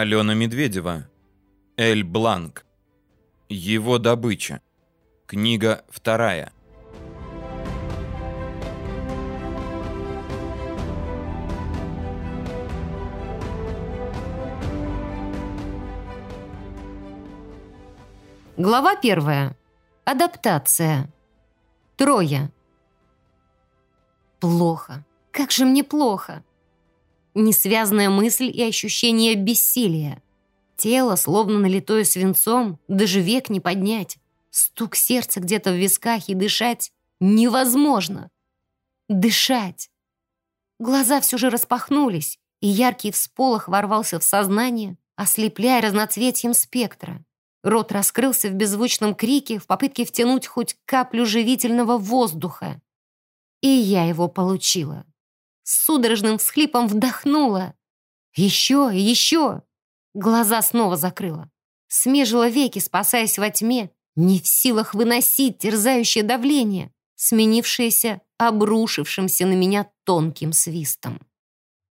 Алена Медведева. Эль Бланк. Его добыча. Книга вторая. Глава первая. Адаптация. Трое. Плохо. Как же мне плохо. Несвязная мысль и ощущение бессилия. Тело, словно налитое свинцом, даже век не поднять. Стук сердца где-то в висках и дышать невозможно. Дышать. Глаза все же распахнулись, и яркий всполох ворвался в сознание, ослепляя разноцветием спектра. Рот раскрылся в беззвучном крике в попытке втянуть хоть каплю живительного воздуха. И я его получила. С судорожным всхлипом вдохнула. Еще еще. Глаза снова закрыла. Смежила веки, спасаясь во тьме, не в силах выносить терзающее давление, сменившееся обрушившимся на меня тонким свистом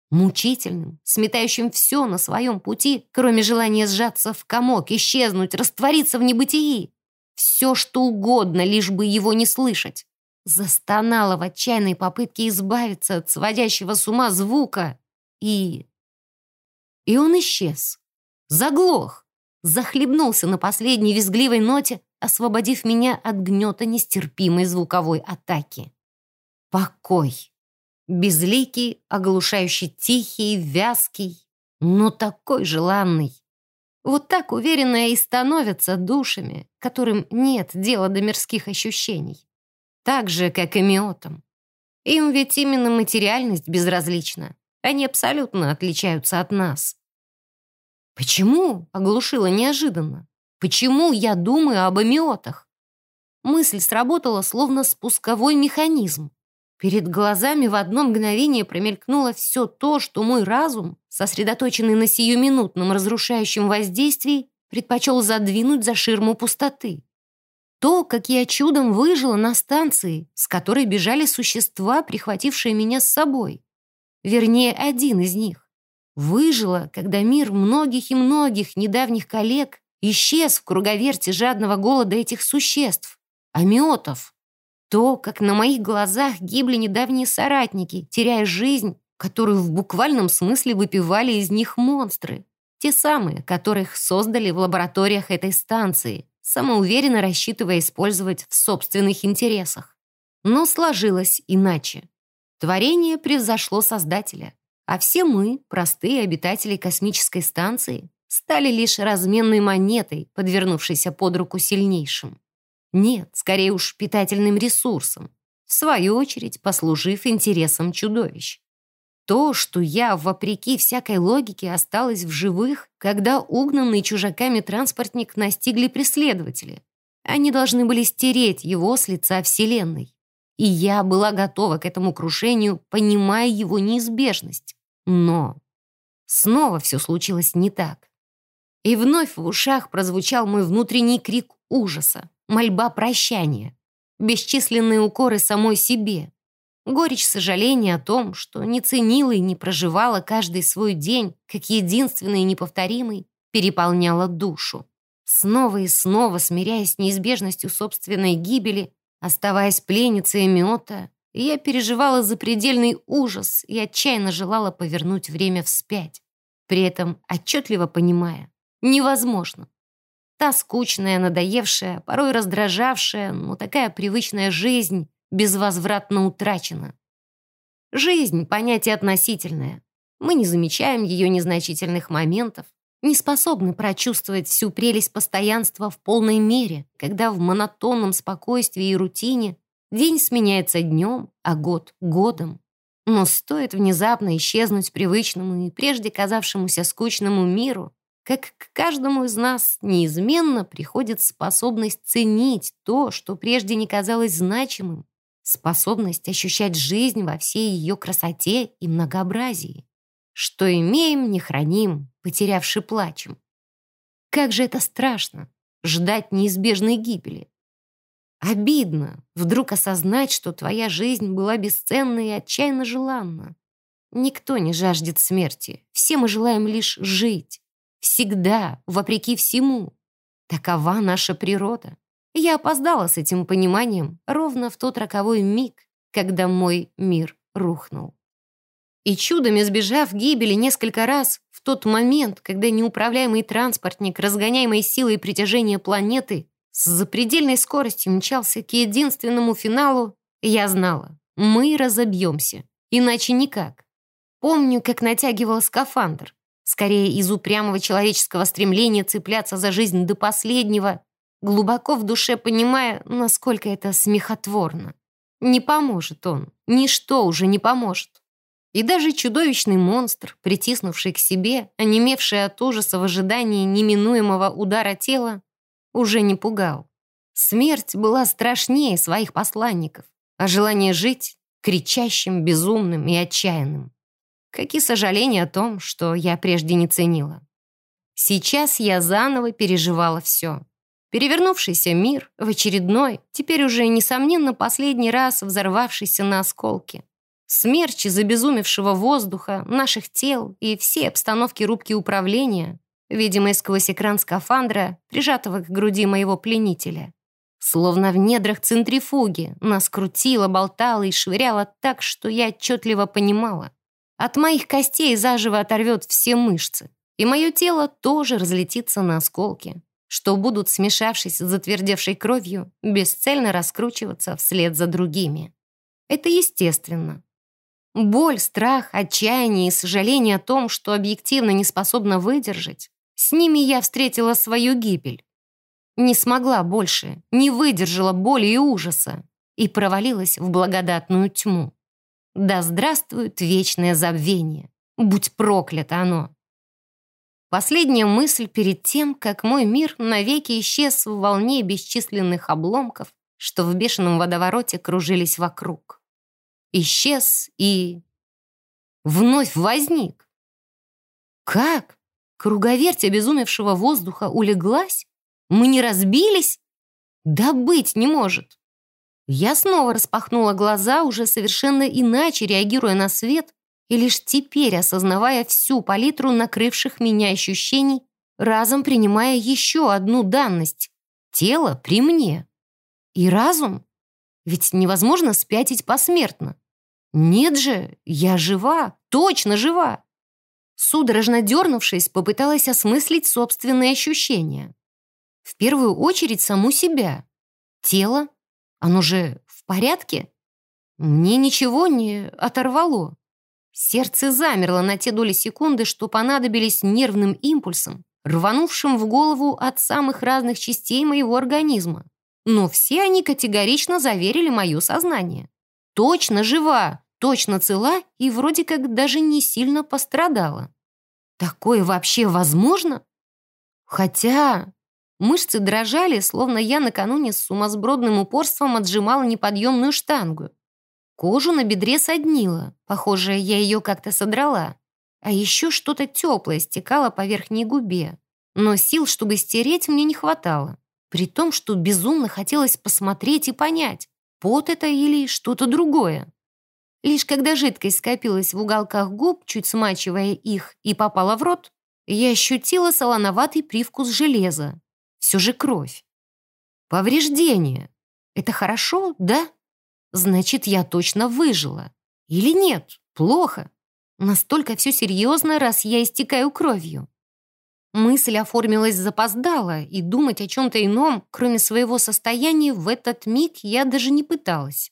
мучительным, сметающим все на своем пути, кроме желания сжаться в комок, исчезнуть, раствориться в небытии. Все, что угодно, лишь бы его не слышать. Застонала в отчаянной попытке избавиться от сводящего с ума звука. И... И он исчез. Заглох. Захлебнулся на последней визгливой ноте, освободив меня от гнета нестерпимой звуковой атаки. Покой. Безликий, оглушающий тихий, вязкий, но такой желанный. Вот так уверенно и становятся душами, которым нет дела до мирских ощущений. Так же, как и миотам. Им ведь именно материальность безразлична. Они абсолютно отличаются от нас. Почему? Оглушила неожиданно. Почему я думаю об амиотах? Мысль сработала словно спусковой механизм. Перед глазами в одно мгновение промелькнуло все то, что мой разум, сосредоточенный на сиюминутном разрушающем воздействии, предпочел задвинуть за ширму пустоты. То, как я чудом выжила на станции, с которой бежали существа, прихватившие меня с собой. Вернее, один из них. Выжила, когда мир многих и многих недавних коллег исчез в круговерте жадного голода этих существ, амиотов. То, как на моих глазах гибли недавние соратники, теряя жизнь, которую в буквальном смысле выпивали из них монстры. Те самые, которых создали в лабораториях этой станции, самоуверенно рассчитывая использовать в собственных интересах. Но сложилось иначе. Творение превзошло Создателя, а все мы, простые обитатели космической станции, стали лишь разменной монетой, подвернувшейся под руку сильнейшим. Нет, скорее уж питательным ресурсом, в свою очередь послужив интересам чудовищ. То, что я, вопреки всякой логике, осталась в живых, когда угнанный чужаками транспортник настигли преследователи. Они должны были стереть его с лица Вселенной. И я была готова к этому крушению, понимая его неизбежность. Но снова все случилось не так. И вновь в ушах прозвучал мой внутренний крик ужаса мольба прощания, бесчисленные укоры самой себе, горечь сожаления о том, что не ценила и не проживала каждый свой день, как единственный и неповторимый, переполняла душу. Снова и снова, смиряясь с неизбежностью собственной гибели, оставаясь пленницей Эмиота, я переживала запредельный ужас и отчаянно желала повернуть время вспять, при этом отчетливо понимая, невозможно. Та скучная, надоевшая, порой раздражавшая, но такая привычная жизнь безвозвратно утрачена. Жизнь — понятие относительное. Мы не замечаем ее незначительных моментов, не способны прочувствовать всю прелесть постоянства в полной мере, когда в монотонном спокойствии и рутине день сменяется днем, а год — годом. Но стоит внезапно исчезнуть привычному и прежде казавшемуся скучному миру, как к каждому из нас неизменно приходит способность ценить то, что прежде не казалось значимым, способность ощущать жизнь во всей ее красоте и многообразии. Что имеем, не храним, потерявши плачем. Как же это страшно — ждать неизбежной гибели. Обидно вдруг осознать, что твоя жизнь была бесценна и отчаянно желанна. Никто не жаждет смерти, все мы желаем лишь жить. Всегда, вопреки всему. Такова наша природа. Я опоздала с этим пониманием ровно в тот роковой миг, когда мой мир рухнул. И чудом избежав гибели несколько раз, в тот момент, когда неуправляемый транспортник, разгоняемый силой притяжения планеты, с запредельной скоростью мчался к единственному финалу, я знала, мы разобьемся, иначе никак. Помню, как натягивал скафандр, скорее из упрямого человеческого стремления цепляться за жизнь до последнего, глубоко в душе понимая, насколько это смехотворно. Не поможет он, ничто уже не поможет. И даже чудовищный монстр, притиснувший к себе, онемевший от ужаса в ожидании неминуемого удара тела, уже не пугал. Смерть была страшнее своих посланников, а желание жить — кричащим, безумным и отчаянным. Какие сожаления о том, что я прежде не ценила. Сейчас я заново переживала все. Перевернувшийся мир в очередной, теперь уже, несомненно, последний раз взорвавшийся на осколки. Смерч из обезумевшего воздуха, наших тел и все обстановки рубки управления, видимые сквозь экран скафандра, прижатого к груди моего пленителя. Словно в недрах центрифуги нас крутило, болтало и швыряло так, что я отчетливо понимала. От моих костей заживо оторвет все мышцы, и мое тело тоже разлетится на осколки, что будут, смешавшись с затвердевшей кровью, бесцельно раскручиваться вслед за другими. Это естественно. Боль, страх, отчаяние и сожаление о том, что объективно не способна выдержать, с ними я встретила свою гибель. Не смогла больше, не выдержала боли и ужаса и провалилась в благодатную тьму. Да здравствует вечное забвение! Будь проклято оно! Последняя мысль перед тем, как мой мир навеки исчез в волне бесчисленных обломков, что в бешеном водовороте кружились вокруг исчез и... вновь возник. Как? Круговерть обезумевшего воздуха улеглась? Мы не разбились? Да быть не может. Я снова распахнула глаза, уже совершенно иначе реагируя на свет, и лишь теперь осознавая всю палитру накрывших меня ощущений, разом принимая еще одну данность — тело при мне. И разум? Ведь невозможно спятить посмертно. «Нет же, я жива, точно жива!» Судорожно дернувшись, попыталась осмыслить собственные ощущения. В первую очередь саму себя. Тело? Оно же в порядке? Мне ничего не оторвало. Сердце замерло на те доли секунды, что понадобились нервным импульсом, рванувшим в голову от самых разных частей моего организма. Но все они категорично заверили мое сознание. Точно жива, точно цела и вроде как даже не сильно пострадала. Такое вообще возможно? Хотя мышцы дрожали, словно я накануне с сумасбродным упорством отжимала неподъемную штангу. Кожу на бедре соднила, похоже, я ее как-то содрала. А еще что-то теплое стекало по верхней губе. Но сил, чтобы стереть, мне не хватало. При том, что безумно хотелось посмотреть и понять, пот это или что-то другое. Лишь когда жидкость скопилась в уголках губ, чуть смачивая их, и попала в рот, я ощутила солоноватый привкус железа. Все же кровь. Повреждение. Это хорошо, да? Значит, я точно выжила. Или нет? Плохо. Настолько все серьезно, раз я истекаю кровью. Мысль оформилась запоздала, и думать о чем-то ином, кроме своего состояния, в этот миг я даже не пыталась.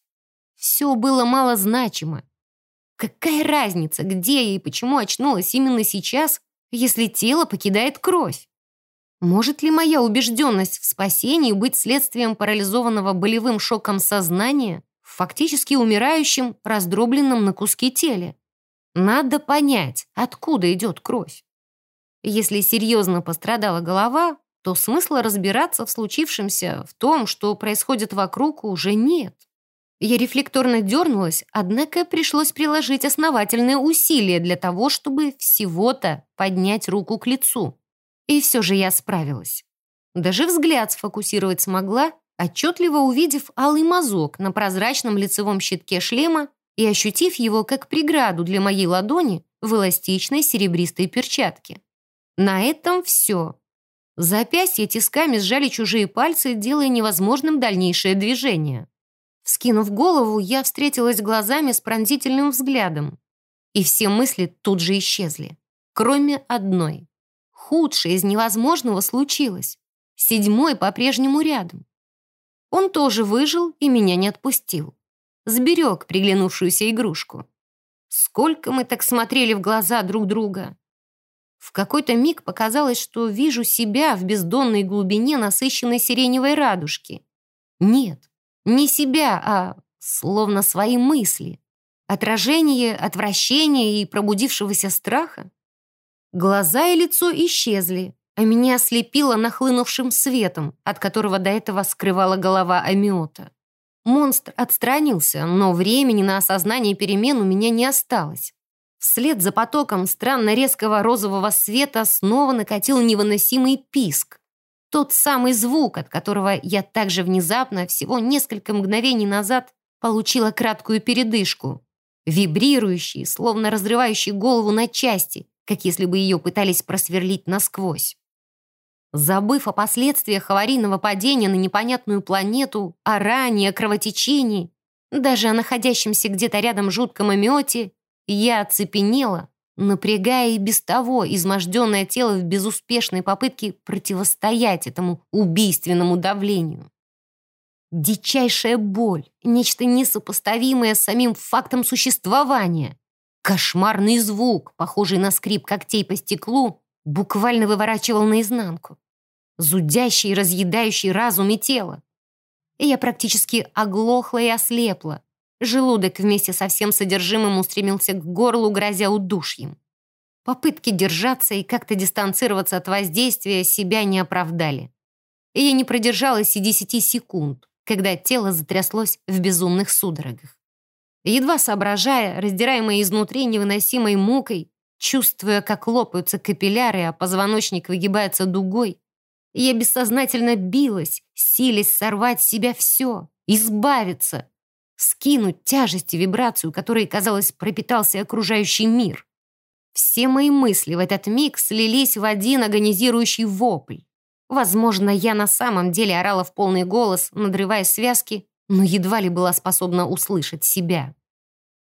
Все было малозначимо. Какая разница, где я и почему очнулась именно сейчас, если тело покидает кровь? Может ли моя убежденность в спасении быть следствием парализованного болевым шоком сознания фактически умирающем, раздробленном на куски теле? Надо понять, откуда идет кровь. Если серьезно пострадала голова, то смысла разбираться в случившемся, в том, что происходит вокруг, уже нет. Я рефлекторно дернулась, однако пришлось приложить основательные усилия для того, чтобы всего-то поднять руку к лицу. И все же я справилась. Даже взгляд сфокусировать смогла, отчетливо увидев алый мазок на прозрачном лицевом щитке шлема и ощутив его как преграду для моей ладони в эластичной серебристой перчатке. На этом все. Запястье тисками сжали чужие пальцы, делая невозможным дальнейшее движение. Вскинув голову, я встретилась глазами с пронзительным взглядом. И все мысли тут же исчезли. Кроме одной. Худшее из невозможного случилось. Седьмой по-прежнему рядом. Он тоже выжил и меня не отпустил. Сберег приглянувшуюся игрушку. Сколько мы так смотрели в глаза друг друга. В какой-то миг показалось, что вижу себя в бездонной глубине насыщенной сиреневой радужки. Нет, не себя, а словно свои мысли. Отражение отвращения и пробудившегося страха. Глаза и лицо исчезли, а меня ослепило нахлынувшим светом, от которого до этого скрывала голова Амиота. Монстр отстранился, но времени на осознание перемен у меня не осталось. Вслед за потоком странно резкого розового света снова накатил невыносимый писк. Тот самый звук, от которого я также внезапно, всего несколько мгновений назад, получила краткую передышку. Вибрирующий, словно разрывающий голову на части, как если бы ее пытались просверлить насквозь. Забыв о последствиях аварийного падения на непонятную планету, о ране, о кровотечении, даже о находящемся где-то рядом жутком омете, я оцепенела, напрягая и без того изможденное тело в безуспешной попытке противостоять этому убийственному давлению. Дичайшая боль, нечто несопоставимое с самим фактом существования. Кошмарный звук, похожий на скрип когтей по стеклу, буквально выворачивал наизнанку. Зудящий, разъедающий разум и тело. Я практически оглохла и ослепла, Желудок вместе со всем содержимым устремился к горлу, грозя удушьем. Попытки держаться и как-то дистанцироваться от воздействия себя не оправдали. И я не продержалась и десяти секунд, когда тело затряслось в безумных судорогах. Едва соображая, раздираемая изнутри невыносимой мукой, чувствуя, как лопаются капилляры, а позвоночник выгибается дугой, я бессознательно билась, силясь сорвать с себя все, избавиться, скинуть тяжесть и вибрацию, которой, казалось, пропитался окружающий мир. Все мои мысли в этот миг слились в один агонизирующий вопль. Возможно, я на самом деле орала в полный голос, надрывая связки, но едва ли была способна услышать себя.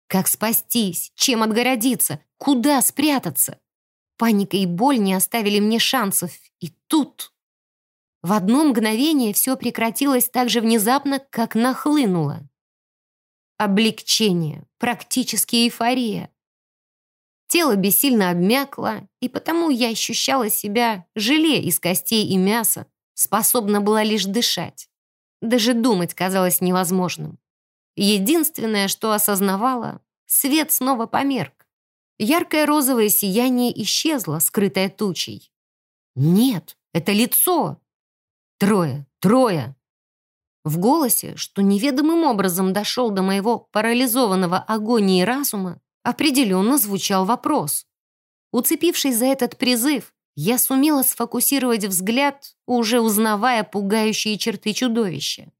Как спастись? Чем отгородиться? Куда спрятаться? Паника и боль не оставили мне шансов. И тут... В одно мгновение все прекратилось так же внезапно, как нахлынуло. Облегчение, практически эйфория. Тело бессильно обмякло, и потому я ощущала себя желе из костей и мяса, способна была лишь дышать. Даже думать казалось невозможным. Единственное, что осознавала, свет снова померк. Яркое розовое сияние исчезло, скрытое тучей. Нет, это лицо. Трое, трое. В голосе, что неведомым образом дошел до моего парализованного агонии разума, определенно звучал вопрос. Уцепившись за этот призыв, я сумела сфокусировать взгляд, уже узнавая пугающие черты чудовища.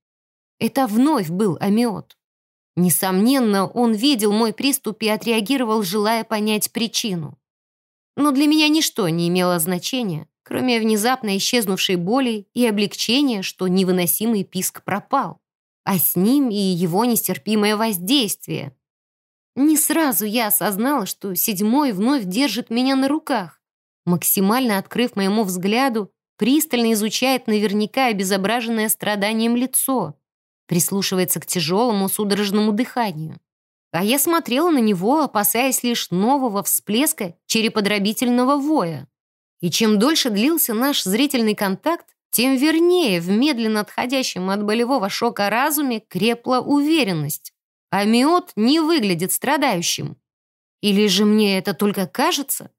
Это вновь был Амиот. Несомненно, он видел мой приступ и отреагировал, желая понять причину. Но для меня ничто не имело значения, кроме внезапно исчезнувшей боли и облегчения, что невыносимый писк пропал, а с ним и его нестерпимое воздействие. Не сразу я осознала, что седьмой вновь держит меня на руках, максимально открыв моему взгляду, пристально изучает наверняка обезображенное страданием лицо, прислушивается к тяжелому судорожному дыханию. А я смотрела на него, опасаясь лишь нового всплеска череподробительного воя. И чем дольше длился наш зрительный контакт, тем вернее в медленно отходящем от болевого шока разуме крепла уверенность. Амиот не выглядит страдающим. Или же мне это только кажется?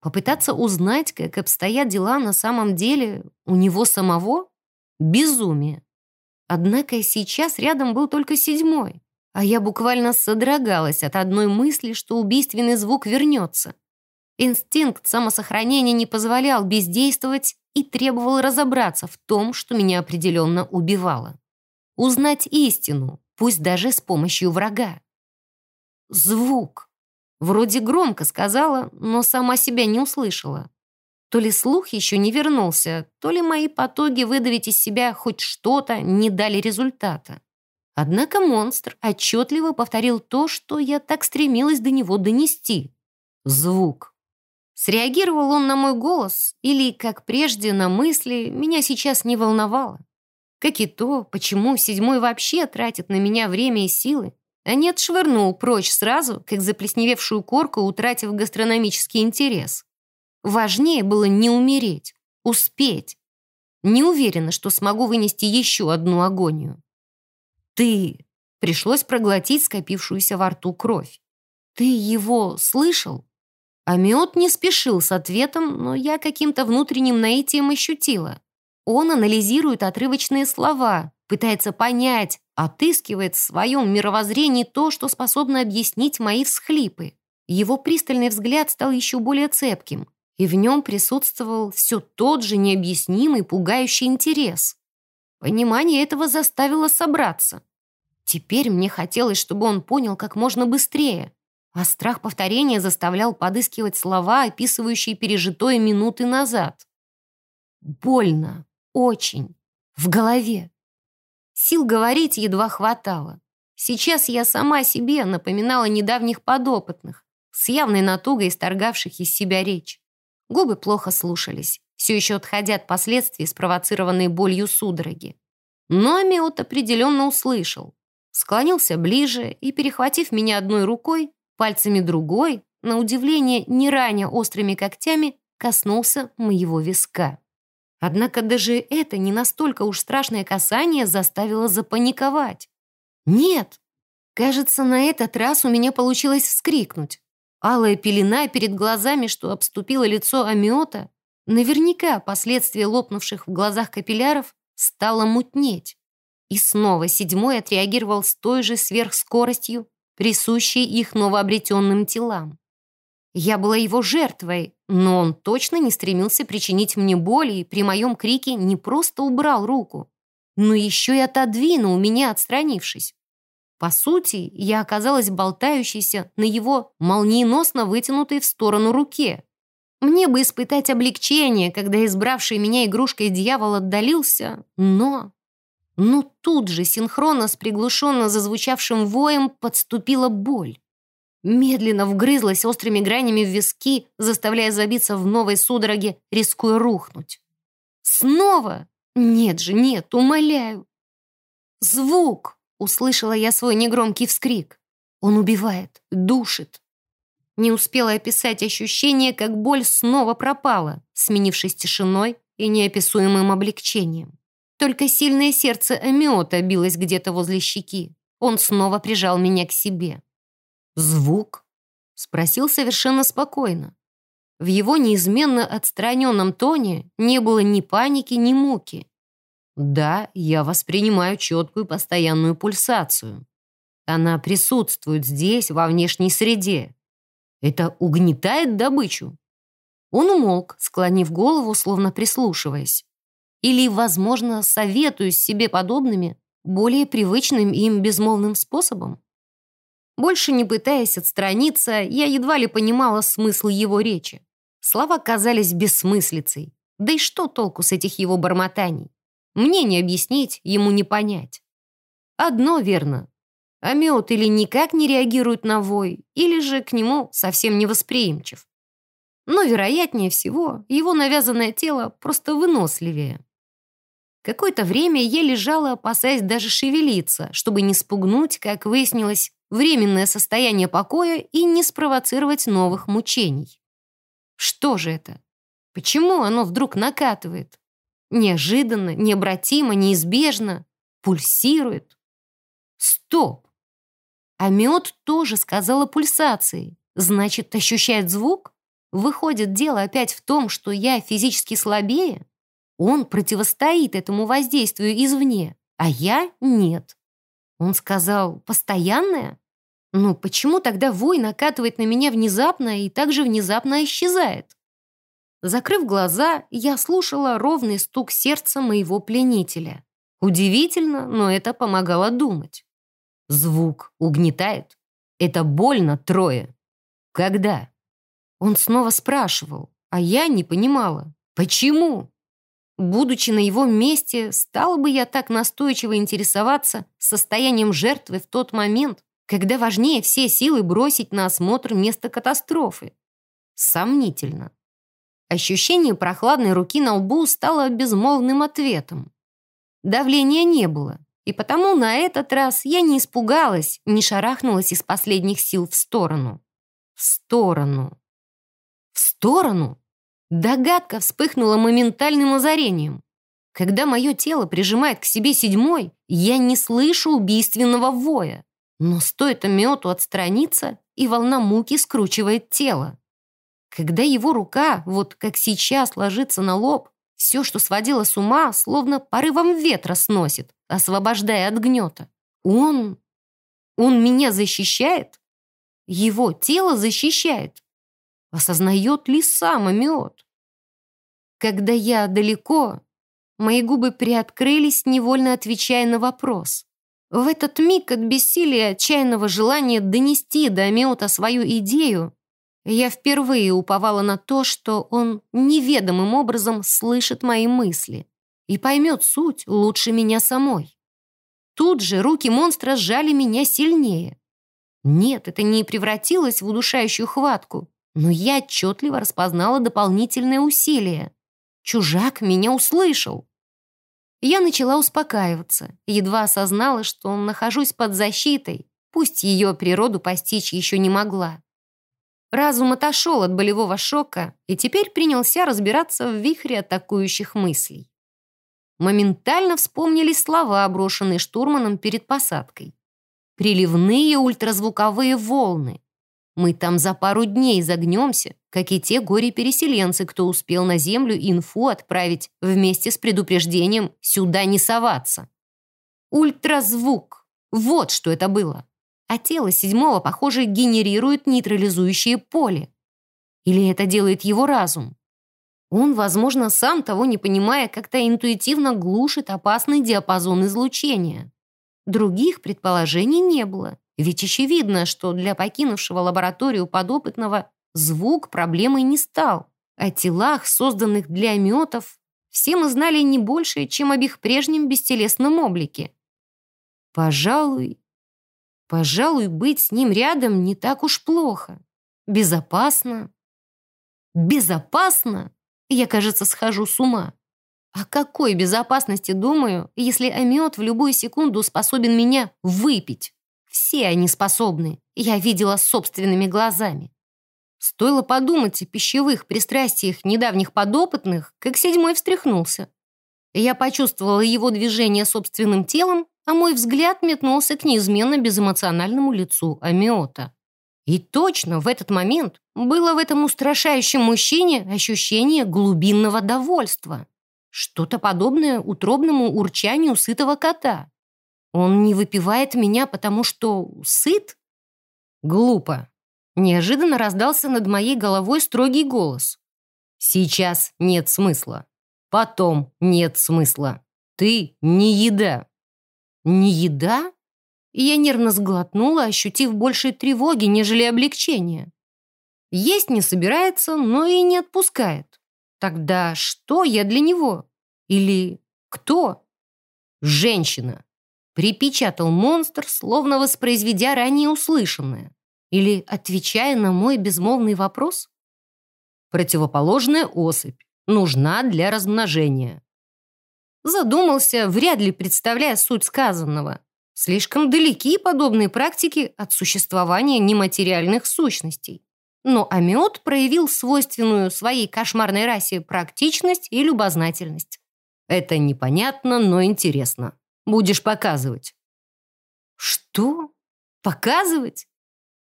Попытаться узнать, как обстоят дела на самом деле у него самого? Безумие. Однако сейчас рядом был только седьмой, а я буквально содрогалась от одной мысли, что убийственный звук вернется. Инстинкт самосохранения не позволял бездействовать и требовал разобраться в том, что меня определенно убивало. Узнать истину, пусть даже с помощью врага. Звук. Вроде громко сказала, но сама себя не услышала. То ли слух еще не вернулся, то ли мои потуги выдавить из себя хоть что-то не дали результата. Однако монстр отчетливо повторил то, что я так стремилась до него донести. Звук. Среагировал он на мой голос или, как прежде, на мысли, меня сейчас не волновало. Как и то, почему седьмой вообще тратит на меня время и силы, а не отшвырнул прочь сразу, как заплесневевшую корку, утратив гастрономический интерес. Важнее было не умереть, успеть. Не уверена, что смогу вынести еще одну агонию. «Ты...» Пришлось проглотить скопившуюся во рту кровь. «Ты его слышал?» Амиот не спешил с ответом, но я каким-то внутренним наитием ощутила. Он анализирует отрывочные слова, пытается понять, отыскивает в своем мировоззрении то, что способно объяснить мои всхлипы. Его пристальный взгляд стал еще более цепким, и в нем присутствовал все тот же необъяснимый, пугающий интерес. Понимание этого заставило собраться. Теперь мне хотелось, чтобы он понял как можно быстрее, а страх повторения заставлял подыскивать слова, описывающие пережитое минуты назад. Больно. Очень. В голове. Сил говорить едва хватало. Сейчас я сама себе напоминала недавних подопытных, с явной натугой исторгавших из себя речь. Губы плохо слушались, все еще отходя от последствий, спровоцированной болью судороги. Но Амиот определенно услышал. Склонился ближе и, перехватив меня одной рукой, пальцами другой, на удивление не раня острыми когтями, коснулся моего виска. Однако даже это не настолько уж страшное касание заставило запаниковать. Нет! Кажется, на этот раз у меня получилось вскрикнуть. Алая пелена перед глазами, что обступила лицо амиота, наверняка последствия лопнувших в глазах капилляров, стало мутнеть. И снова седьмой отреагировал с той же сверхскоростью, присущей их новообретенным телам. Я была его жертвой, но он точно не стремился причинить мне боль и при моем крике не просто убрал руку, но еще и отодвинул меня, отстранившись. По сути, я оказалась болтающейся на его молниеносно вытянутой в сторону руке. Мне бы испытать облегчение, когда избравший меня игрушкой дьявол отдалился, но... Но тут же, синхронно с приглушенно зазвучавшим воем, подступила боль. Медленно вгрызлась острыми гранями в виски, заставляя забиться в новой судороге, рискуя рухнуть. «Снова? Нет же, нет, умоляю!» «Звук!» — услышала я свой негромкий вскрик. «Он убивает, душит!» Не успела описать ощущение, как боль снова пропала, сменившись тишиной и неописуемым облегчением. Только сильное сердце Амиота билось где-то возле щеки. Он снова прижал меня к себе. «Звук?» — спросил совершенно спокойно. В его неизменно отстраненном тоне не было ни паники, ни муки. «Да, я воспринимаю четкую постоянную пульсацию. Она присутствует здесь, во внешней среде. Это угнетает добычу?» Он умолк, склонив голову, словно прислушиваясь. Или, возможно, советуюсь себе подобными, более привычным им безмолвным способом? Больше не пытаясь отстраниться, я едва ли понимала смысл его речи. Слова казались бессмыслицей. Да и что толку с этих его бормотаний? Мне не объяснить, ему не понять. Одно верно. Амиот или никак не реагирует на вой, или же к нему совсем не восприимчив. Но, вероятнее всего, его навязанное тело просто выносливее. Какое-то время я лежала, опасаясь даже шевелиться, чтобы не спугнуть, как выяснилось, временное состояние покоя и не спровоцировать новых мучений. Что же это? Почему оно вдруг накатывает? Неожиданно, необратимо, неизбежно, пульсирует. Стоп! А мед тоже сказала пульсации. Значит, ощущает звук? Выходит, дело опять в том, что я физически слабее? Он противостоит этому воздействию извне, а я нет. Он сказал «постоянное»? Ну почему тогда вой накатывает на меня внезапно и также внезапно исчезает? Закрыв глаза, я слушала ровный стук сердца моего пленителя. Удивительно, но это помогало думать. Звук угнетает. Это больно, трое. Когда? Он снова спрашивал, А я не понимала, почему? Будучи на его месте, стала бы я так настойчиво интересоваться состоянием жертвы в тот момент, когда важнее все силы бросить на осмотр места катастрофы. Сомнительно. Ощущение прохладной руки на лбу стало безмолвным ответом. Давления не было, и потому на этот раз я не испугалась, не шарахнулась из последних сил в сторону. В сторону. В сторону? Догадка вспыхнула моментальным озарением. Когда мое тело прижимает к себе седьмой, я не слышу убийственного воя. Но стоит Амиоту отстраниться, и волна муки скручивает тело. Когда его рука, вот как сейчас, ложится на лоб, все, что сводило с ума, словно порывом ветра сносит, освобождая от гнета. Он... он меня защищает? Его тело защищает? Осознает ли сам Амиот? Когда я далеко, мои губы приоткрылись, невольно отвечая на вопрос. В этот миг от бессилия отчаянного желания донести до Амиота свою идею, я впервые уповала на то, что он неведомым образом слышит мои мысли и поймет суть лучше меня самой. Тут же руки монстра сжали меня сильнее. Нет, это не превратилось в удушающую хватку, но я отчетливо распознала дополнительное усилие. Чужак меня услышал. Я начала успокаиваться, едва осознала, что нахожусь под защитой, пусть ее природу постичь еще не могла. Разум отошел от болевого шока и теперь принялся разбираться в вихре атакующих мыслей. Моментально вспомнились слова, брошенные штурманом перед посадкой. Приливные ультразвуковые волны. Мы там за пару дней загнемся, как и те горе-переселенцы, кто успел на землю инфу отправить вместе с предупреждением «сюда не соваться». Ультразвук. Вот что это было а тело седьмого, похоже, генерирует нейтрализующее поле. Или это делает его разум? Он, возможно, сам того не понимая, как-то интуитивно глушит опасный диапазон излучения. Других предположений не было, ведь очевидно, что для покинувшего лабораторию подопытного звук проблемой не стал. О телах, созданных для амиотов, все мы знали не больше, чем об их прежнем бестелесном облике. Пожалуй, Пожалуй, быть с ним рядом не так уж плохо. Безопасно. Безопасно? Я, кажется, схожу с ума. О какой безопасности думаю, если амиот в любую секунду способен меня выпить? Все они способны, я видела собственными глазами. Стоило подумать о пищевых пристрастиях недавних подопытных, как седьмой встряхнулся. Я почувствовала его движение собственным телом а мой взгляд метнулся к неизменно безэмоциональному лицу Амиота. И точно в этот момент было в этом устрашающем мужчине ощущение глубинного довольства. Что-то подобное утробному урчанию сытого кота. Он не выпивает меня, потому что сыт? Глупо. Неожиданно раздался над моей головой строгий голос. Сейчас нет смысла. Потом нет смысла. Ты не еда. Не еда? я нервно сглотнула, ощутив больше тревоги, нежели облегчения. Есть не собирается, но и не отпускает. Тогда что я для него? Или кто? Женщина. Припечатал монстр, словно воспроизведя ранее услышанное. Или отвечая на мой безмолвный вопрос? Противоположная особь. Нужна для размножения. Задумался, вряд ли представляя суть сказанного. Слишком далеки подобные практики от существования нематериальных сущностей. Но Амиот проявил свойственную своей кошмарной расе практичность и любознательность. Это непонятно, но интересно. Будешь показывать. Что? Показывать?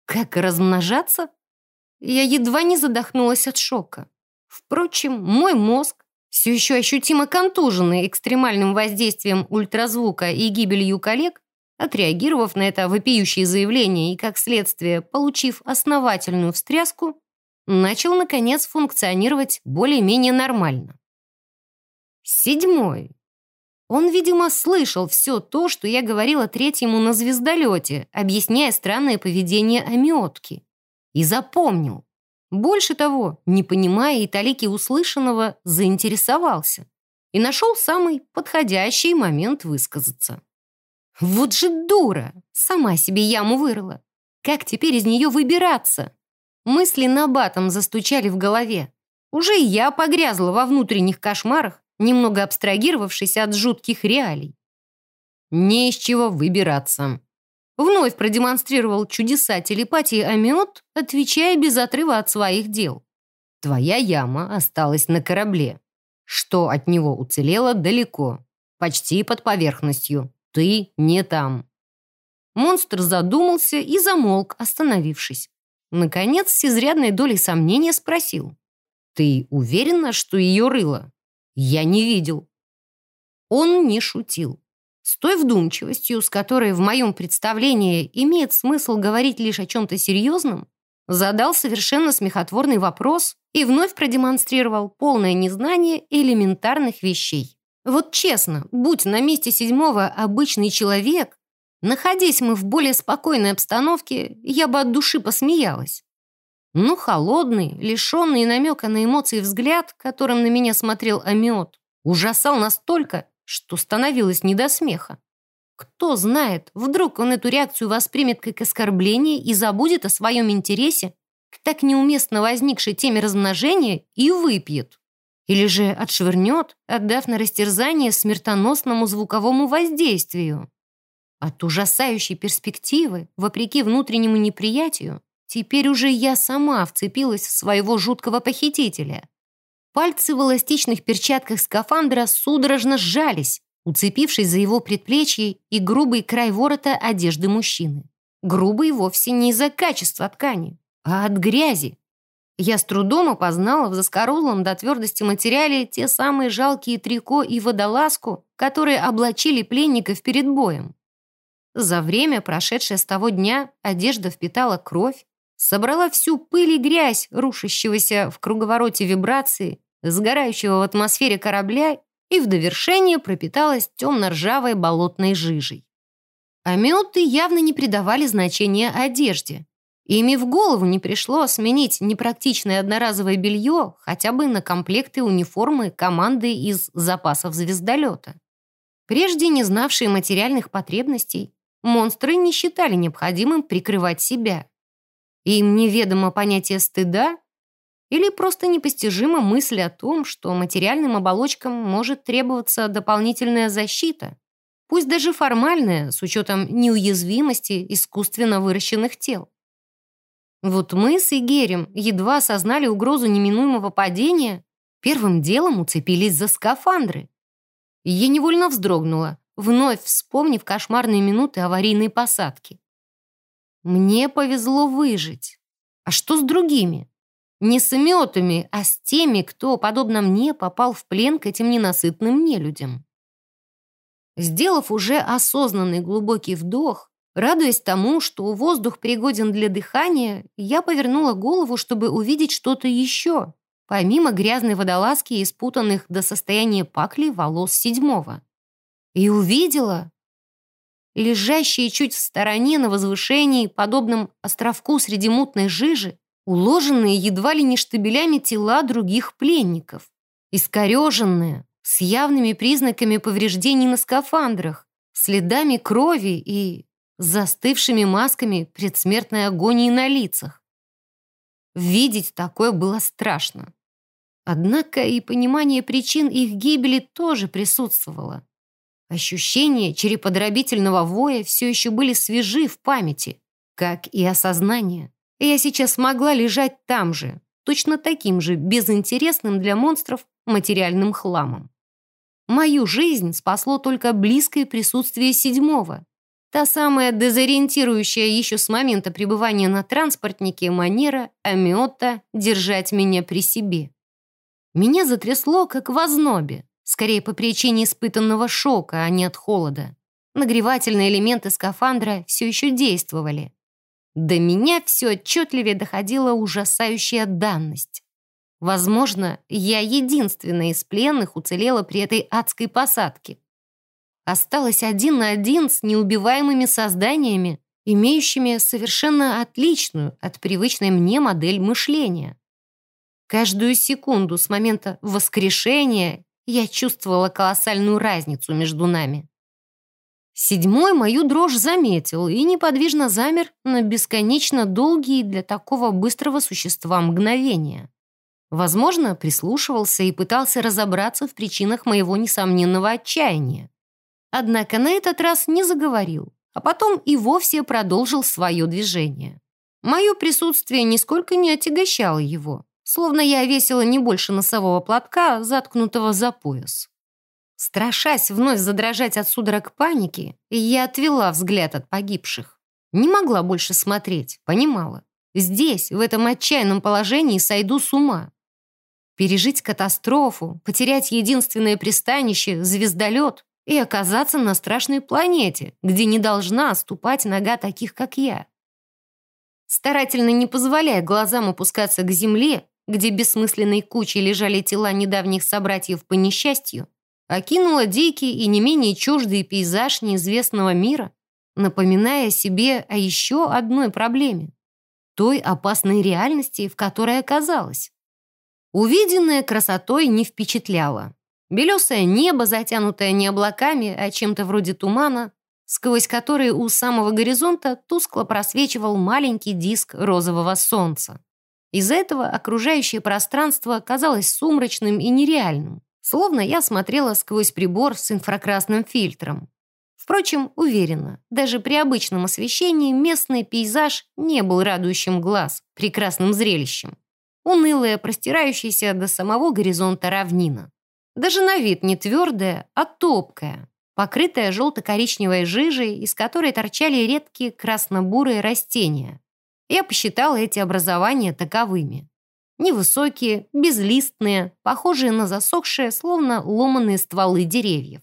Как размножаться? Я едва не задохнулась от шока. Впрочем, мой мозг, все еще ощутимо контуженный экстремальным воздействием ультразвука и гибелью коллег, отреагировав на это вопиющее заявление и, как следствие, получив основательную встряску, начал, наконец, функционировать более-менее нормально. Седьмой. Он, видимо, слышал все то, что я говорила третьему на звездолете, объясняя странное поведение амиотки. И запомнил. Больше того, не понимая и талики услышанного, заинтересовался и нашел самый подходящий момент высказаться. Вот же дура! Сама себе яму вырыла. Как теперь из нее выбираться? Мысли на батом застучали в голове. Уже я погрязла во внутренних кошмарах, немного абстрагировавшись от жутких реалий. Не из чего выбираться. Вновь продемонстрировал чудеса телепатии Амиот, отвечая без отрыва от своих дел. Твоя яма осталась на корабле. Что от него уцелело далеко, почти под поверхностью. Ты не там. Монстр задумался и замолк, остановившись. Наконец, с изрядной долей сомнения спросил. «Ты уверена, что ее рыло?» «Я не видел». Он не шутил. С той вдумчивостью, с которой в моем представлении имеет смысл говорить лишь о чем-то серьезном, задал совершенно смехотворный вопрос и вновь продемонстрировал полное незнание элементарных вещей. Вот честно, будь на месте седьмого обычный человек, находясь мы в более спокойной обстановке, я бы от души посмеялась. Ну, холодный, лишенный намека на эмоции взгляд, которым на меня смотрел Амиот, ужасал настолько, что становилось не до смеха. Кто знает, вдруг он эту реакцию воспримет как оскорбление и забудет о своем интересе к так неуместно возникшей теме размножения и выпьет. Или же отшвырнет, отдав на растерзание смертоносному звуковому воздействию. От ужасающей перспективы, вопреки внутреннему неприятию, теперь уже я сама вцепилась в своего жуткого похитителя. Пальцы в эластичных перчатках скафандра судорожно сжались, уцепившись за его предплечье и грубый край ворота одежды мужчины. Грубый вовсе не из-за качества ткани, а от грязи. Я с трудом опознала в заскорузлом до твердости материале те самые жалкие трико и водолазку, которые облачили пленников перед боем. За время, прошедшее с того дня, одежда впитала кровь, собрала всю пыль и грязь, рушащегося в круговороте вибрации, сгорающего в атмосфере корабля и в довершение пропиталась темно-ржавой болотной жижей. А меты явно не придавали значения одежде. Ими в голову не пришло сменить непрактичное одноразовое белье хотя бы на комплекты униформы команды из запасов звездолета. Прежде не знавшие материальных потребностей, монстры не считали необходимым прикрывать себя. Им неведомо понятие стыда или просто непостижима мысль о том, что материальным оболочкам может требоваться дополнительная защита, пусть даже формальная, с учетом неуязвимости искусственно выращенных тел. Вот мы с Игерем едва осознали угрозу неминуемого падения, первым делом уцепились за скафандры. я невольно вздрогнула, вновь вспомнив кошмарные минуты аварийной посадки. Мне повезло выжить. А что с другими? Не с иметами, а с теми, кто, подобно мне, попал в плен к этим ненасытным нелюдям. Сделав уже осознанный глубокий вдох, радуясь тому, что воздух пригоден для дыхания, я повернула голову, чтобы увидеть что-то еще, помимо грязной водолазки и спутанных до состояния пакли волос седьмого. И увидела лежащие чуть в стороне на возвышении, подобном островку среди мутной жижи, уложенные едва ли не штабелями тела других пленников, искореженные, с явными признаками повреждений на скафандрах, следами крови и застывшими масками предсмертной агонии на лицах. Видеть такое было страшно. Однако и понимание причин их гибели тоже присутствовало. Ощущения череподробительного воя все еще были свежи в памяти, как и осознание. Я сейчас могла лежать там же, точно таким же безинтересным для монстров материальным хламом. Мою жизнь спасло только близкое присутствие седьмого. Та самая дезориентирующая еще с момента пребывания на транспортнике манера Амиота держать меня при себе. Меня затрясло, как в ознобе скорее по причине испытанного шока, а не от холода. Нагревательные элементы скафандра все еще действовали. До меня все отчетливее доходила ужасающая данность. Возможно, я единственная из пленных уцелела при этой адской посадке. Осталась один на один с неубиваемыми созданиями, имеющими совершенно отличную от привычной мне модель мышления. Каждую секунду с момента воскрешения я чувствовала колоссальную разницу между нами. Седьмой мою дрожь заметил и неподвижно замер на бесконечно долгие для такого быстрого существа мгновения. Возможно, прислушивался и пытался разобраться в причинах моего несомненного отчаяния. Однако на этот раз не заговорил, а потом и вовсе продолжил свое движение. Мое присутствие нисколько не отягощало его, словно я весила не больше носового платка, заткнутого за пояс. Страшась вновь задрожать от судорог паники, я отвела взгляд от погибших. Не могла больше смотреть, понимала. Здесь, в этом отчаянном положении, сойду с ума. Пережить катастрофу, потерять единственное пристанище, звездолет и оказаться на страшной планете, где не должна ступать нога таких, как я. Старательно не позволяя глазам опускаться к земле, где бессмысленной кучей лежали тела недавних собратьев по несчастью, окинула дикий и не менее чуждый пейзаж неизвестного мира, напоминая себе о еще одной проблеме — той опасной реальности, в которой оказалась. Увиденное красотой не впечатляло. Белесое небо, затянутое не облаками, а чем-то вроде тумана, сквозь который у самого горизонта тускло просвечивал маленький диск розового солнца. Из-за этого окружающее пространство казалось сумрачным и нереальным, словно я смотрела сквозь прибор с инфракрасным фильтром. Впрочем, уверена, даже при обычном освещении местный пейзаж не был радующим глаз, прекрасным зрелищем. Унылая, простирающаяся до самого горизонта равнина. Даже на вид не твердая, а топкая, покрытая желто-коричневой жижей, из которой торчали редкие красно-бурые растения. Я посчитала эти образования таковыми. Невысокие, безлистные, похожие на засохшие, словно ломаные стволы деревьев.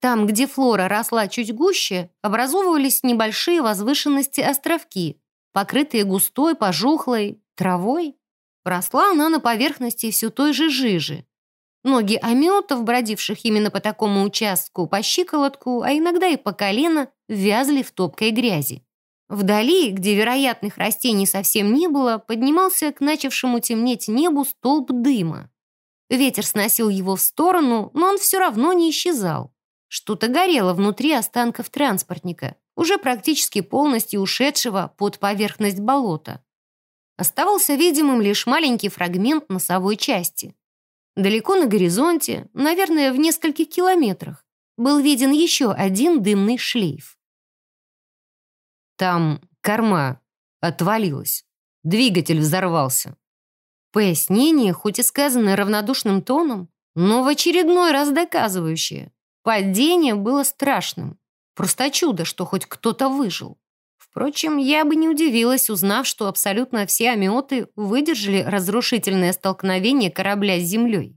Там, где флора росла чуть гуще, образовывались небольшие возвышенности-островки, покрытые густой, пожухлой травой. Росла она на поверхности все той же жижи. Ноги ометов, бродивших именно по такому участку, по щиколотку, а иногда и по колено, вязли в топкой грязи. Вдали, где вероятных растений совсем не было, поднимался к начавшему темнеть небу столб дыма. Ветер сносил его в сторону, но он все равно не исчезал. Что-то горело внутри останков транспортника, уже практически полностью ушедшего под поверхность болота. Оставался видимым лишь маленький фрагмент носовой части. Далеко на горизонте, наверное, в нескольких километрах, был виден еще один дымный шлейф. Там корма отвалилась. Двигатель взорвался. Пояснение, хоть и сказанное равнодушным тоном, но в очередной раз доказывающее. Падение было страшным. Просто чудо, что хоть кто-то выжил. Впрочем, я бы не удивилась, узнав, что абсолютно все амиоты выдержали разрушительное столкновение корабля с землей.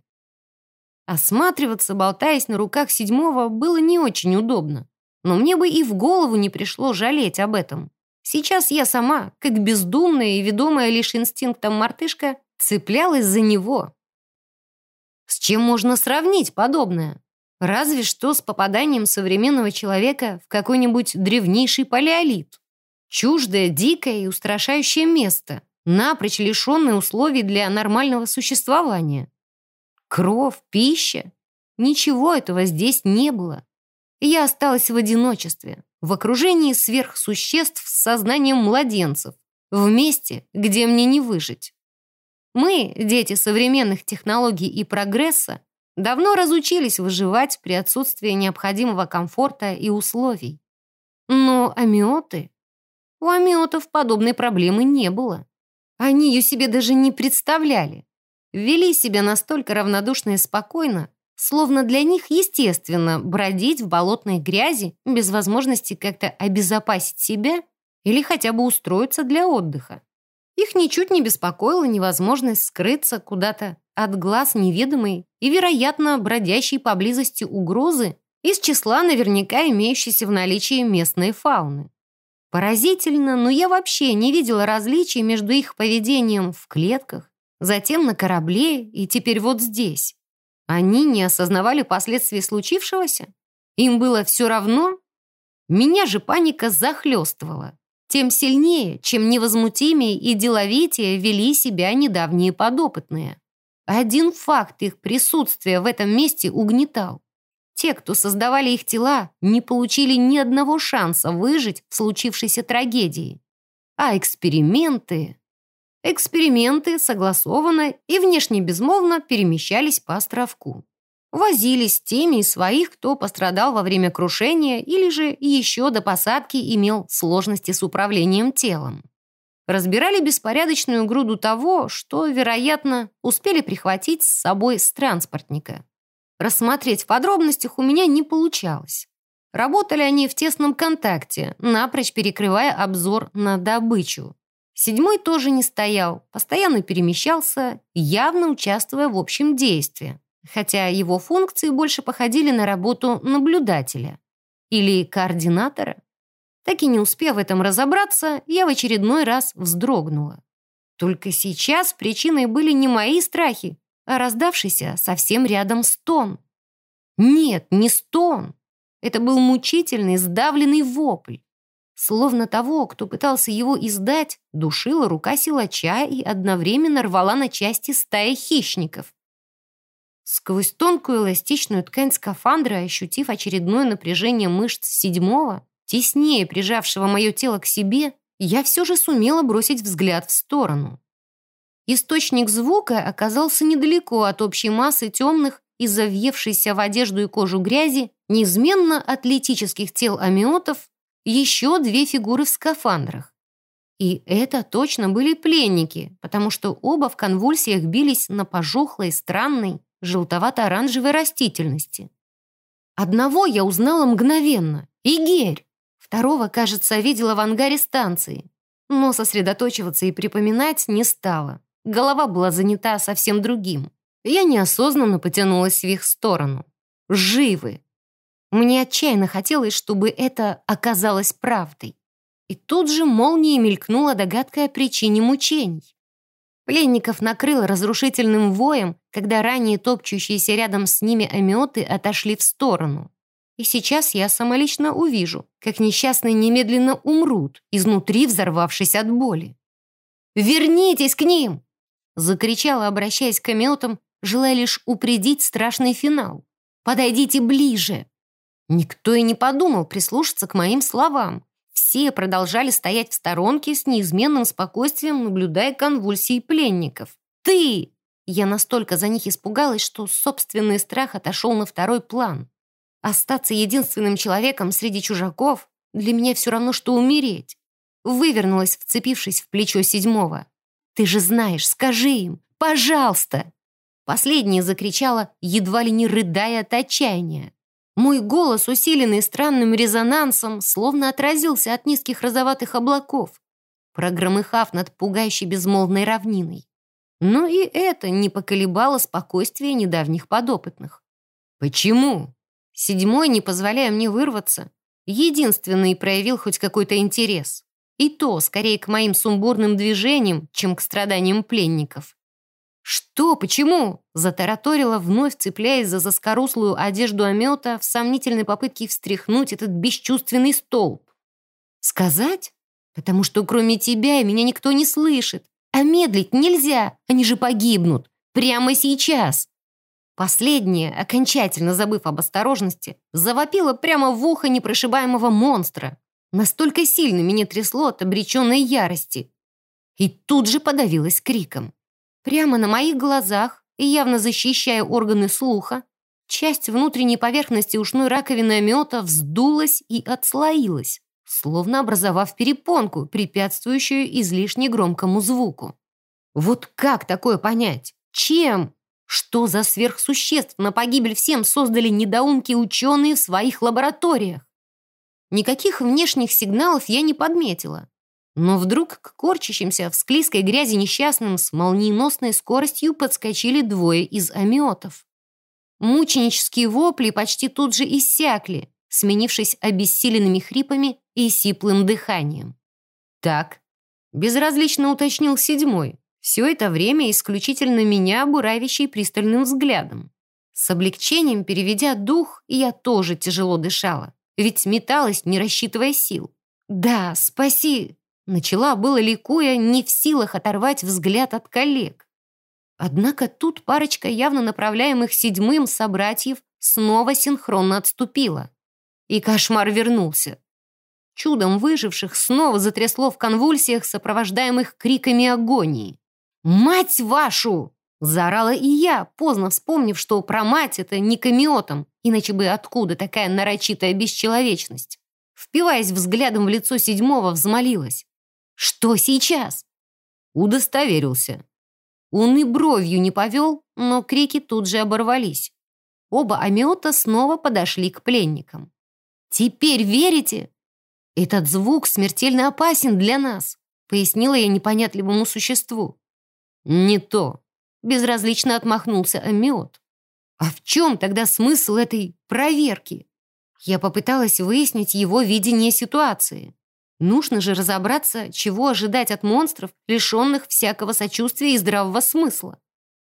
Осматриваться, болтаясь на руках седьмого, было не очень удобно. Но мне бы и в голову не пришло жалеть об этом. Сейчас я сама, как бездумная и ведомая лишь инстинктом мартышка, цеплялась за него. С чем можно сравнить подобное? Разве что с попаданием современного человека в какой-нибудь древнейший палеолит. Чуждое, дикое и устрашающее место, напрочь лишенное условий для нормального существования. Кровь, пища. Ничего этого здесь не было я осталась в одиночестве, в окружении сверхсуществ с сознанием младенцев, в месте, где мне не выжить. Мы, дети современных технологий и прогресса, давно разучились выживать при отсутствии необходимого комфорта и условий. Но амиоты... У амиотов подобной проблемы не было. Они ее себе даже не представляли. Вели себя настолько равнодушно и спокойно, Словно для них естественно бродить в болотной грязи без возможности как-то обезопасить себя или хотя бы устроиться для отдыха. Их ничуть не беспокоила невозможность скрыться куда-то от глаз неведомой и, вероятно, бродящей поблизости угрозы из числа наверняка имеющейся в наличии местной фауны. Поразительно, но я вообще не видела различий между их поведением в клетках, затем на корабле и теперь вот здесь. Они не осознавали последствий случившегося? Им было все равно? Меня же паника захлестывала. тем сильнее, чем невозмутимее и деловитее вели себя недавние подопытные. Один факт их присутствия в этом месте угнетал. Те, кто создавали их тела, не получили ни одного шанса выжить в случившейся трагедии. А эксперименты... Эксперименты согласованно и внешне безмолвно перемещались по островку. Возились с теми из своих, кто пострадал во время крушения или же еще до посадки имел сложности с управлением телом. Разбирали беспорядочную груду того, что, вероятно, успели прихватить с собой с транспортника. Рассмотреть в подробностях у меня не получалось. Работали они в тесном контакте, напрочь перекрывая обзор на добычу. Седьмой тоже не стоял, постоянно перемещался, явно участвуя в общем действии, хотя его функции больше походили на работу наблюдателя или координатора. Так и не успев в этом разобраться, я в очередной раз вздрогнула. Только сейчас причиной были не мои страхи, а раздавшийся совсем рядом стон. Нет, не стон. Это был мучительный, сдавленный вопль. Словно того, кто пытался его издать, душила рука силача и одновременно рвала на части стаи хищников. Сквозь тонкую эластичную ткань скафандра, ощутив очередное напряжение мышц седьмого, теснее прижавшего мое тело к себе, я все же сумела бросить взгляд в сторону. Источник звука оказался недалеко от общей массы темных и завьевшейся в одежду и кожу грязи, неизменно атлетических тел амиотов, еще две фигуры в скафандрах. И это точно были пленники, потому что оба в конвульсиях бились на пожухлой, странной, желтовато-оранжевой растительности. Одного я узнала мгновенно — Игерь. Второго, кажется, видела в ангаре станции, но сосредоточиваться и припоминать не стала. Голова была занята совсем другим. Я неосознанно потянулась в их сторону. Живы. Мне отчаянно хотелось, чтобы это оказалось правдой. И тут же молнией мелькнула догадка о причине мучений. Пленников накрыло разрушительным воем, когда ранее топчущиеся рядом с ними ометы отошли в сторону. И сейчас я самолично увижу, как несчастные немедленно умрут, изнутри взорвавшись от боли. «Вернитесь к ним!» Закричала, обращаясь к ометам, желая лишь упредить страшный финал. «Подойдите ближе!» Никто и не подумал прислушаться к моим словам. Все продолжали стоять в сторонке с неизменным спокойствием, наблюдая конвульсии пленников. «Ты!» Я настолько за них испугалась, что собственный страх отошел на второй план. Остаться единственным человеком среди чужаков для меня все равно, что умереть. Вывернулась, вцепившись в плечо седьмого. «Ты же знаешь, скажи им! Пожалуйста!» Последняя закричала, едва ли не рыдая от отчаяния. Мой голос, усиленный странным резонансом, словно отразился от низких розоватых облаков, прогромыхав над пугающей безмолвной равниной. Но и это не поколебало спокойствие недавних подопытных. «Почему?» Седьмой, не позволяя мне вырваться, единственный проявил хоть какой-то интерес. И то, скорее, к моим сумбурным движениям, чем к страданиям пленников. «Что? Почему?» — затараторила, вновь цепляясь за заскоруслую одежду омета в сомнительной попытке встряхнуть этот бесчувственный столб. «Сказать? Потому что кроме тебя меня никто не слышит. А медлить нельзя, они же погибнут. Прямо сейчас!» Последняя, окончательно забыв об осторожности, завопила прямо в ухо непрошибаемого монстра. Настолько сильно меня трясло от обреченной ярости. И тут же подавилась криком. Прямо на моих глазах, и явно защищая органы слуха, часть внутренней поверхности ушной раковины омета вздулась и отслоилась, словно образовав перепонку, препятствующую излишне громкому звуку. Вот как такое понять? Чем? Что за сверхсуществ на погибель всем создали недоумки ученые в своих лабораториях? Никаких внешних сигналов я не подметила. Но вдруг к корчащимся в склизкой грязи несчастным с молниеносной скоростью подскочили двое из амиотов. Мученические вопли почти тут же иссякли, сменившись обессиленными хрипами и сиплым дыханием. «Так», — безразлично уточнил седьмой, все это время исключительно меня, буравящий пристальным взглядом. С облегчением переведя дух, я тоже тяжело дышала, ведь металась, не рассчитывая сил. «Да, спаси!» Начала было ликуя, не в силах оторвать взгляд от коллег. Однако тут парочка явно направляемых седьмым собратьев снова синхронно отступила. И кошмар вернулся. Чудом выживших снова затрясло в конвульсиях, сопровождаемых криками агонии. «Мать вашу!» – заорала и я, поздно вспомнив, что про мать это не камиотом, иначе бы откуда такая нарочитая бесчеловечность. Впиваясь взглядом в лицо седьмого, взмолилась. «Что сейчас?» Удостоверился. Он и бровью не повел, но крики тут же оборвались. Оба амиота снова подошли к пленникам. «Теперь верите?» «Этот звук смертельно опасен для нас», пояснила я непонятливому существу. «Не то», безразлично отмахнулся амиот. «А в чем тогда смысл этой проверки?» Я попыталась выяснить его видение ситуации. Нужно же разобраться, чего ожидать от монстров, лишенных всякого сочувствия и здравого смысла.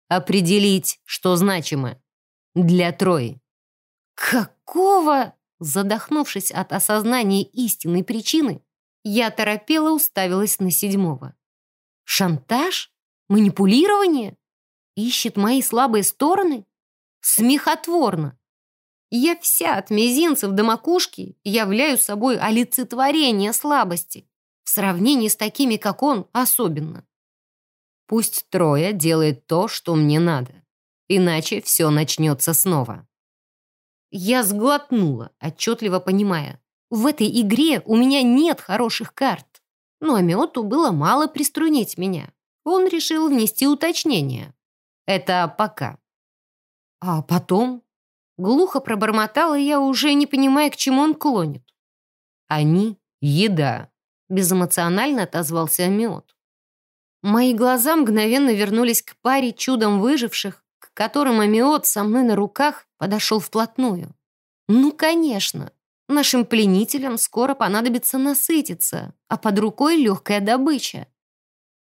Определить, что значимо. Для Трои. Какого? Задохнувшись от осознания истинной причины, я торопела уставилась на седьмого. Шантаж? Манипулирование? Ищет мои слабые стороны? Смехотворно. Я вся от мизинцев до макушки являю собой олицетворение слабости. В сравнении с такими, как он, особенно. Пусть Троя делает то, что мне надо. Иначе все начнется снова. Я сглотнула, отчетливо понимая. В этой игре у меня нет хороших карт. Но Амиоту было мало приструнить меня. Он решил внести уточнение. Это пока. А потом Глухо пробормотала я, уже не понимая, к чему он клонит. «Они — еда», — безэмоционально отозвался Амиот. Мои глаза мгновенно вернулись к паре чудом выживших, к которым Амиот со мной на руках подошел вплотную. «Ну, конечно, нашим пленителям скоро понадобится насытиться, а под рукой легкая добыча».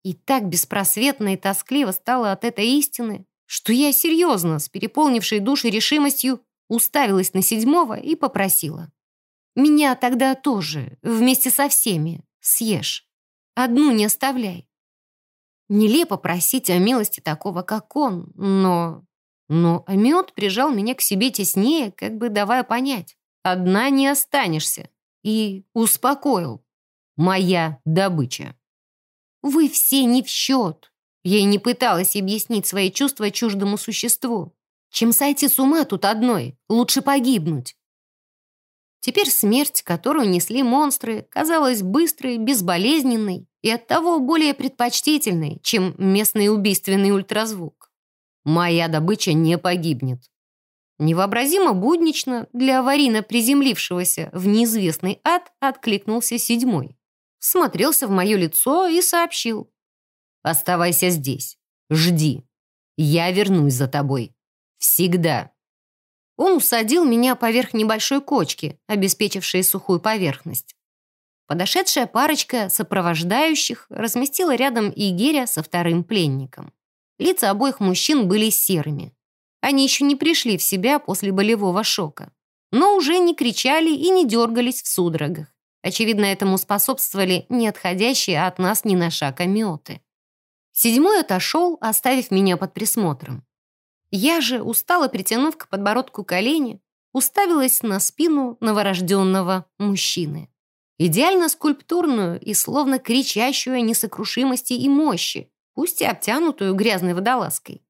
И так беспросветно и тоскливо стало от этой истины, что я серьезно, с переполнившей душей решимостью, уставилась на седьмого и попросила. «Меня тогда тоже, вместе со всеми, съешь. Одну не оставляй». Нелепо просить о милости такого, как он, но... Но Амиот прижал меня к себе теснее, как бы давая понять. «Одна не останешься». И успокоил. «Моя добыча». «Вы все не в счет», я и не пыталась объяснить свои чувства чуждому существу. Чем сойти с ума тут одной, лучше погибнуть. Теперь смерть, которую несли монстры, казалась быстрой, безболезненной и оттого более предпочтительной, чем местный убийственный ультразвук. Моя добыча не погибнет. Невообразимо буднично для аварийно приземлившегося в неизвестный ад откликнулся седьмой. Смотрелся в мое лицо и сообщил. Оставайся здесь. Жди. Я вернусь за тобой. Всегда. Он усадил меня поверх небольшой кочки, обеспечившей сухую поверхность. Подошедшая парочка сопровождающих разместила рядом Игеря со вторым пленником. Лица обоих мужчин были серыми. Они еще не пришли в себя после болевого шока, но уже не кричали и не дергались в судорогах. Очевидно, этому способствовали не отходящие от нас ни на шаг ометы. Седьмой отошел, оставив меня под присмотром. Я же, устало притянув к подбородку колени, уставилась на спину новорожденного мужчины. Идеально скульптурную и словно кричащую о несокрушимости и мощи, пусть и обтянутую грязной водолазкой.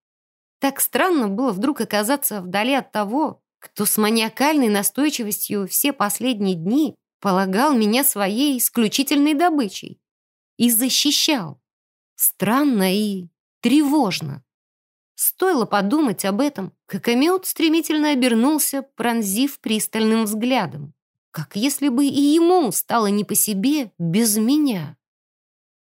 Так странно было вдруг оказаться вдали от того, кто с маниакальной настойчивостью все последние дни полагал меня своей исключительной добычей и защищал. Странно и тревожно. Стоило подумать об этом, как Амиот стремительно обернулся, пронзив пристальным взглядом. Как если бы и ему стало не по себе без меня.